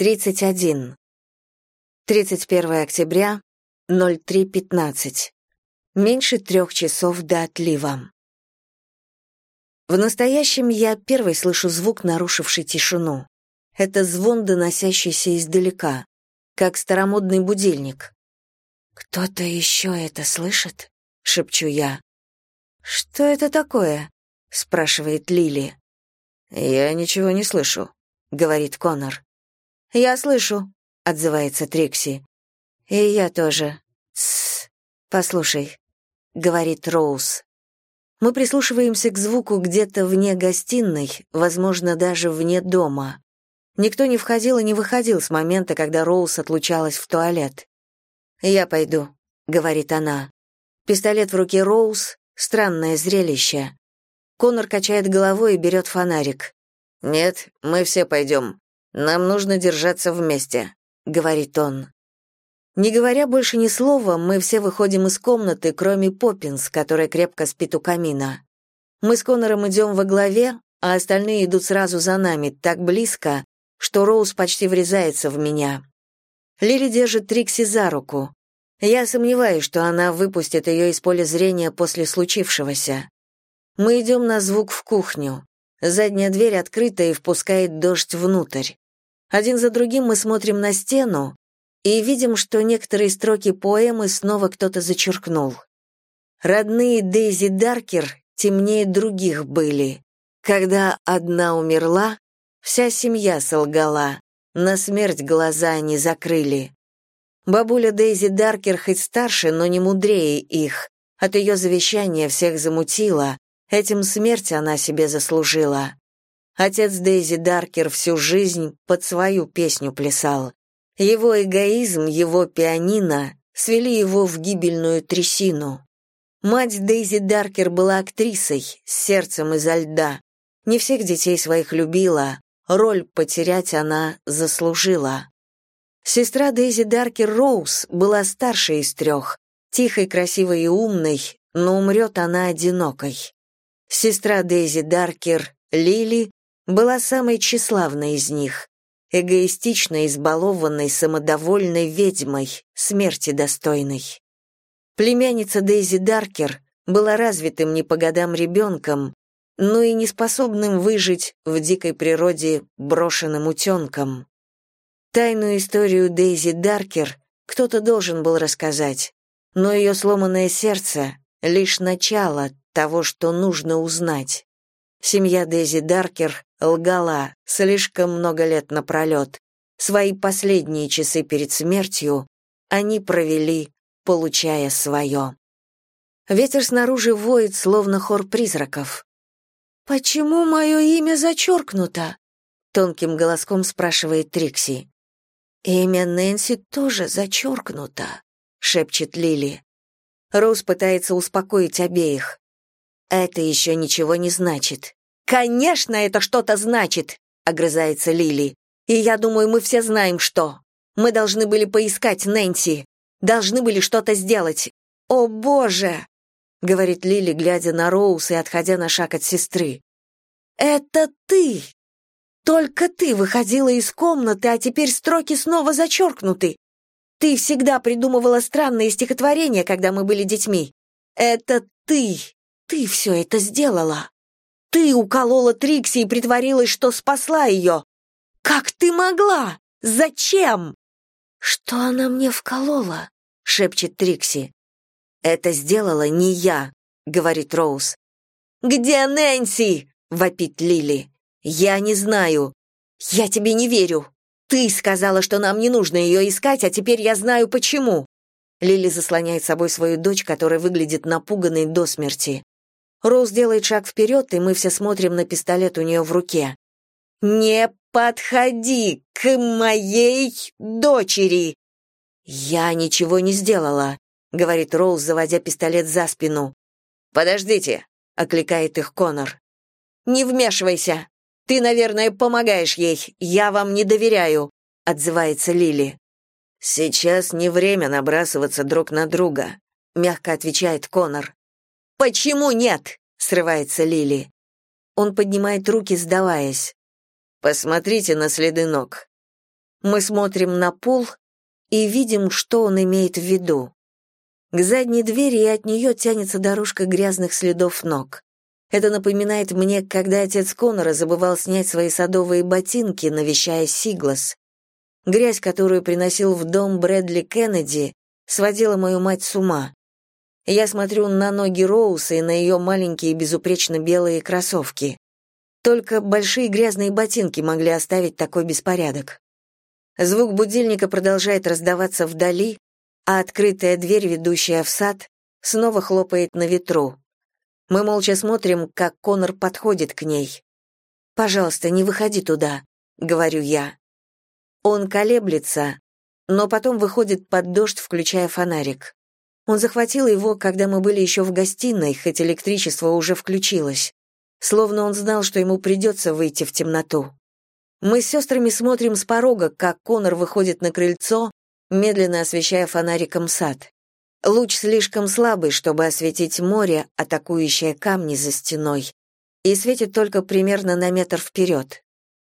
31. 31 октября, 03.15. Меньше трех часов до отлива. В настоящем я первый слышу звук, нарушивший тишину. Это звон, доносящийся издалека, как старомодный будильник. «Кто-то еще это слышит?» — шепчу я. «Что это такое?» — спрашивает Лили. «Я ничего не слышу», — говорит Конор. «Я слышу», — отзывается Трикси. «И я тоже». «Тссс, послушай», — говорит Роуз. Мы прислушиваемся к звуку где-то вне гостиной, возможно, даже вне дома. Никто не входил и не выходил с момента, когда Роуз отлучалась в туалет. «Я пойду», — говорит она. Пистолет в руке Роуз — странное зрелище. Конор качает головой и берет фонарик. «Нет, мы все пойдем. Нам нужно держаться вместе», — говорит он. Не говоря больше ни слова, мы все выходим из комнаты, кроме Поппинс, которая крепко спит у камина. Мы с Конором идем во главе, а остальные идут сразу за нами, так близко, что Роуз почти врезается в меня. Лили держит Трикси за руку. Я сомневаюсь, что она выпустит ее из поля зрения после случившегося. Мы идем на звук в кухню. Задняя дверь открыта и впускает дождь внутрь. Один за другим мы смотрим на стену и видим, что некоторые строки поэмы снова кто-то зачеркнул. Родные Дейзи Даркер темнее других были. Когда одна умерла, вся семья солгала, на смерть глаза они закрыли. Бабуля Дейзи Даркер хоть старше, но не мудрее их. От ее завещания всех замутила, этим смерть она себе заслужила. Отец Дейзи Даркер всю жизнь под свою песню плясал. Его эгоизм, его пианино свели его в гибельную трясину. Мать Дейзи Даркер была актрисой, с сердцем изо льда. Не всех детей своих любила, роль потерять она заслужила. Сестра Дейзи Даркер Роуз была старшей из трех, тихой, красивой и умной, но умрет она одинокой. Сестра Дейзи Даркер, Лили, была самой тщеславной из них, эгоистичной, избалованной, самодовольной ведьмой, смерти достойной. Племянница Дейзи Даркер была развитым не по годам ребенком, но и неспособным выжить в дикой природе брошенным утенком. Тайную историю Дейзи Даркер кто-то должен был рассказать, но ее сломанное сердце — лишь начало того, что нужно узнать. Семья Дейзи Даркер лгала слишком много лет напролет. Свои последние часы перед смертью они провели, получая свое. Ветер снаружи воет, словно хор призраков. «Почему мое имя зачеркнуто?» — тонким голоском спрашивает Трикси. «Имя Нэнси тоже зачеркнуто», — шепчет Лили. Роуз пытается успокоить обеих. Это еще ничего не значит. Конечно, это что-то значит, огрызается Лили. И я думаю, мы все знаем что. Мы должны были поискать Нэнси. Должны были что-то сделать. О, боже, говорит Лили, глядя на Роуз и отходя на шаг от сестры. Это ты. Только ты выходила из комнаты, а теперь строки снова зачеркнуты. Ты всегда придумывала странные стихотворения, когда мы были детьми. Это ты. Ты все это сделала. Ты уколола Трикси и притворилась, что спасла ее. Как ты могла? Зачем? Что она мне вколола? шепчет Трикси. Это сделала не я, говорит Роуз. Где Нэнси? вопит Лили. Я не знаю. Я тебе не верю. Ты сказала, что нам не нужно ее искать, а теперь я знаю почему. Лили заслоняет собой свою дочь, которая выглядит напуганной до смерти. Роуз делает шаг вперед, и мы все смотрим на пистолет у нее в руке. «Не подходи к моей дочери!» «Я ничего не сделала», — говорит Роуз, заводя пистолет за спину. «Подождите», — окликает их Конор. «Не вмешивайся. Ты, наверное, помогаешь ей. Я вам не доверяю», — отзывается Лили. «Сейчас не время набрасываться друг на друга», — мягко отвечает Конор. «Почему нет?» — срывается Лили. Он поднимает руки, сдаваясь. «Посмотрите на следы ног». Мы смотрим на пол и видим, что он имеет в виду. К задней двери и от нее тянется дорожка грязных следов ног. Это напоминает мне, когда отец Конора забывал снять свои садовые ботинки, навещая Сиглас. Грязь, которую приносил в дом Брэдли Кеннеди, сводила мою мать с ума. Я смотрю на ноги Роуса и на ее маленькие безупречно белые кроссовки. Только большие грязные ботинки могли оставить такой беспорядок. Звук будильника продолжает раздаваться вдали, а открытая дверь, ведущая в сад, снова хлопает на ветру. Мы молча смотрим, как Конор подходит к ней. «Пожалуйста, не выходи туда», — говорю я. Он колеблется, но потом выходит под дождь, включая фонарик. Он захватил его, когда мы были еще в гостиной, хоть электричество уже включилось. Словно он знал, что ему придется выйти в темноту. Мы с сестрами смотрим с порога, как Конор выходит на крыльцо, медленно освещая фонариком сад. Луч слишком слабый, чтобы осветить море, атакующее камни за стеной, и светит только примерно на метр вперед.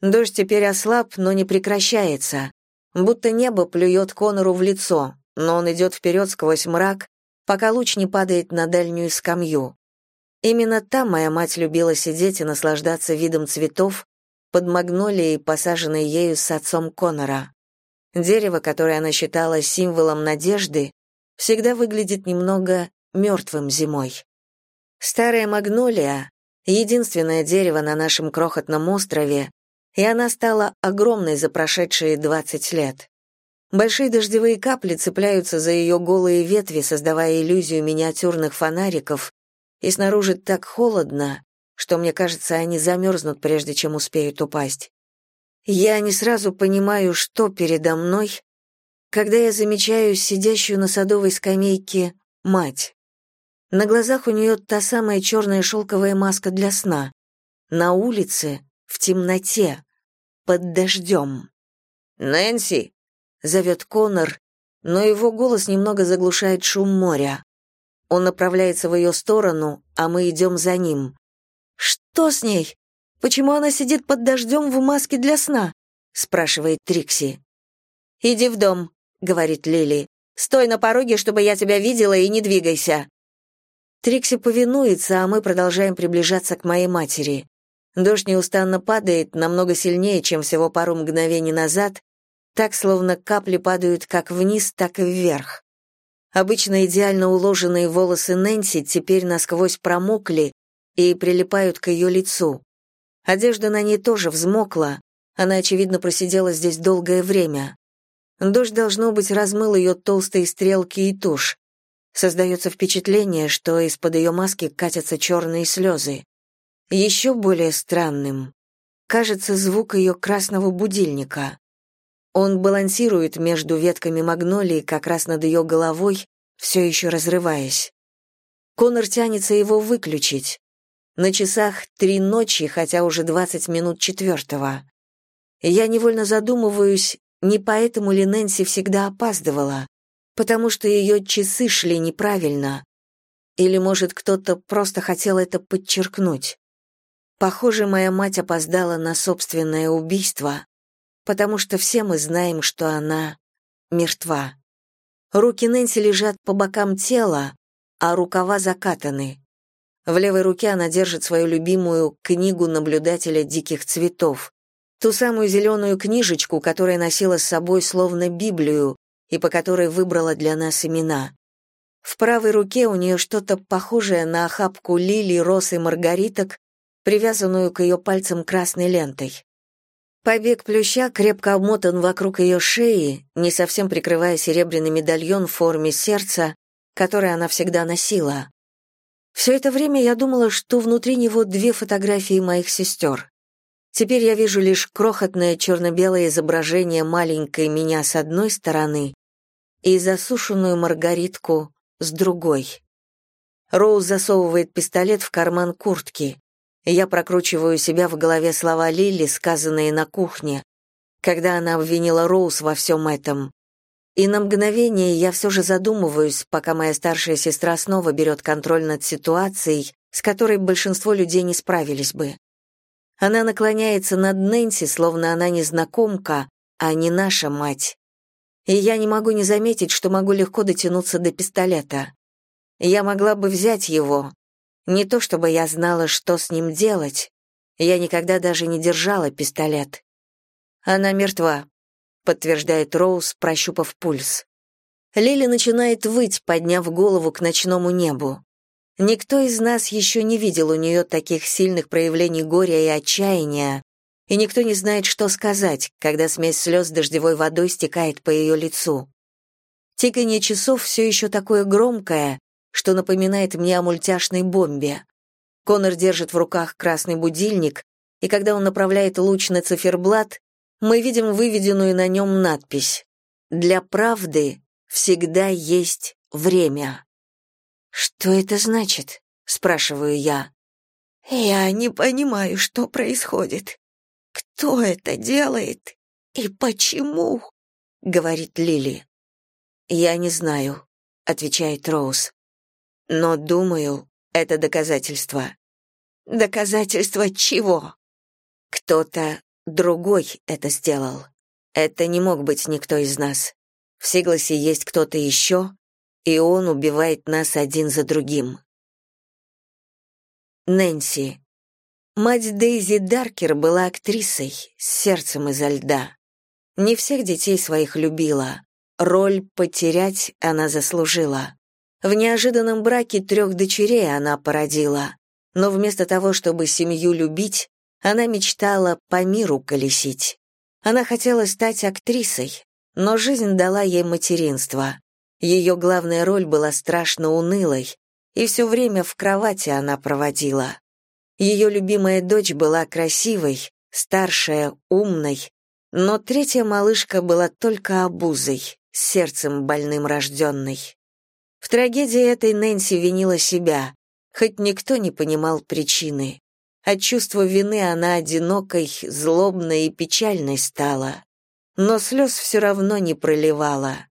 Дождь теперь ослаб, но не прекращается. Будто небо плюет Конору в лицо, но он идет вперед сквозь мрак, пока луч не падает на дальнюю скамью. Именно там моя мать любила сидеть и наслаждаться видом цветов под магнолией, посаженной ею с отцом Конора. Дерево, которое она считала символом надежды, всегда выглядит немного мертвым зимой. Старая магнолия — единственное дерево на нашем крохотном острове, и она стала огромной за прошедшие 20 лет. Большие дождевые капли цепляются за ее голые ветви, создавая иллюзию миниатюрных фонариков, и снаружи так холодно, что мне кажется, они замерзнут, прежде чем успеют упасть. Я не сразу понимаю, что передо мной, когда я замечаю сидящую на садовой скамейке мать. На глазах у нее та самая черная шелковая маска для сна. На улице, в темноте под дождем. «Нэнси!» — зовет Конор, но его голос немного заглушает шум моря. Он направляется в ее сторону, а мы идем за ним. «Что с ней? Почему она сидит под дождем в маске для сна?» — спрашивает Трикси. «Иди в дом», — говорит Лили. «Стой на пороге, чтобы я тебя видела, и не двигайся». Трикси повинуется, а мы продолжаем приближаться к моей матери. Дождь неустанно падает, намного сильнее, чем всего пару мгновений назад, так, словно капли падают как вниз, так и вверх. Обычно идеально уложенные волосы Нэнси теперь насквозь промокли и прилипают к ее лицу. Одежда на ней тоже взмокла, она, очевидно, просидела здесь долгое время. Дождь, должно быть, размыл ее толстые стрелки и тушь. Создается впечатление, что из-под ее маски катятся черные слезы. Еще более странным кажется звук ее красного будильника. Он балансирует между ветками магнолии как раз над ее головой, все еще разрываясь. Конор тянется его выключить. На часах три ночи, хотя уже двадцать минут четвертого. Я невольно задумываюсь, не поэтому ли Нэнси всегда опаздывала, потому что ее часы шли неправильно. Или, может, кто-то просто хотел это подчеркнуть. Похоже, моя мать опоздала на собственное убийство, потому что все мы знаем, что она мертва. Руки Нэнси лежат по бокам тела, а рукава закатаны. В левой руке она держит свою любимую книгу наблюдателя диких цветов, ту самую зеленую книжечку, которая носила с собой словно Библию и по которой выбрала для нас имена. В правой руке у нее что-то похожее на охапку лилий, роз и маргариток, привязанную к ее пальцам красной лентой. Побег плюща крепко обмотан вокруг ее шеи, не совсем прикрывая серебряный медальон в форме сердца, который она всегда носила. Все это время я думала, что внутри него две фотографии моих сестер. Теперь я вижу лишь крохотное черно-белое изображение маленькой меня с одной стороны и засушенную маргаритку с другой. Роуз засовывает пистолет в карман куртки. Я прокручиваю себя в голове слова Лили, сказанные на кухне, когда она обвинила Роуз во всем этом. И на мгновение я все же задумываюсь, пока моя старшая сестра снова берет контроль над ситуацией, с которой большинство людей не справились бы. Она наклоняется над Нэнси, словно она незнакомка, а не наша мать. И я не могу не заметить, что могу легко дотянуться до пистолета. Я могла бы взять его. Не то чтобы я знала, что с ним делать. Я никогда даже не держала пистолет. Она мертва, подтверждает Роуз, прощупав пульс. Лили начинает выть, подняв голову к ночному небу. Никто из нас еще не видел у нее таких сильных проявлений горя и отчаяния, и никто не знает, что сказать, когда смесь слез дождевой водой стекает по ее лицу. Тиканье часов все еще такое громкое, что напоминает мне о мультяшной бомбе. Конор держит в руках красный будильник, и когда он направляет луч на циферблат, мы видим выведенную на нем надпись «Для правды всегда есть время». «Что это значит?» — спрашиваю я. «Я не понимаю, что происходит. Кто это делает и почему?» — говорит Лили. «Я не знаю», — отвечает Роуз. «Но, думаю, это доказательство». «Доказательство чего?» «Кто-то другой это сделал. Это не мог быть никто из нас. В Сигласе есть кто-то еще, и он убивает нас один за другим. Нэнси. Мать Дейзи Даркер была актрисой, с сердцем изо льда. Не всех детей своих любила. Роль «потерять» она заслужила. В неожиданном браке трех дочерей она породила. Но вместо того, чтобы семью любить, она мечтала по миру колесить. Она хотела стать актрисой, но жизнь дала ей материнство. Ее главная роль была страшно унылой, и все время в кровати она проводила. Ее любимая дочь была красивой, старшая, умной, но третья малышка была только обузой, сердцем больным рожденной. В трагедии этой Нэнси винила себя, хоть никто не понимал причины. От чувства вины она одинокой, злобной и печальной стала но слез все равно не проливала.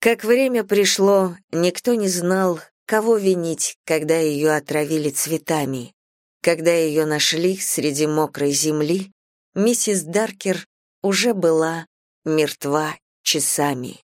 Как время пришло, никто не знал, кого винить, когда ее отравили цветами. Когда ее нашли среди мокрой земли, миссис Даркер уже была мертва часами.